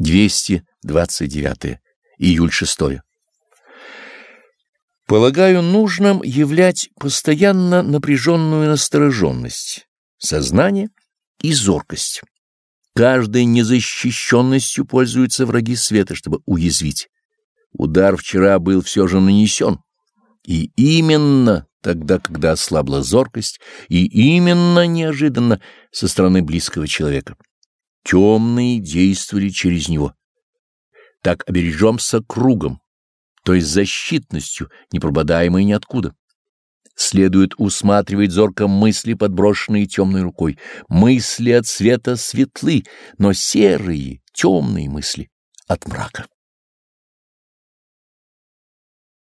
229. Июль 6. Полагаю нужным являть постоянно напряженную настороженность, сознание и зоркость. Каждой незащищенностью пользуются враги света, чтобы уязвить. Удар вчера был все же нанесен. И именно тогда, когда ослабла зоркость, и именно неожиданно со стороны близкого человека. Темные действовали через него. Так обережемся кругом, то есть защитностью, не прободаемой ниоткуда. Следует усматривать зорко мысли, подброшенные темной рукой. Мысли от света светлы, но серые, темные мысли от мрака.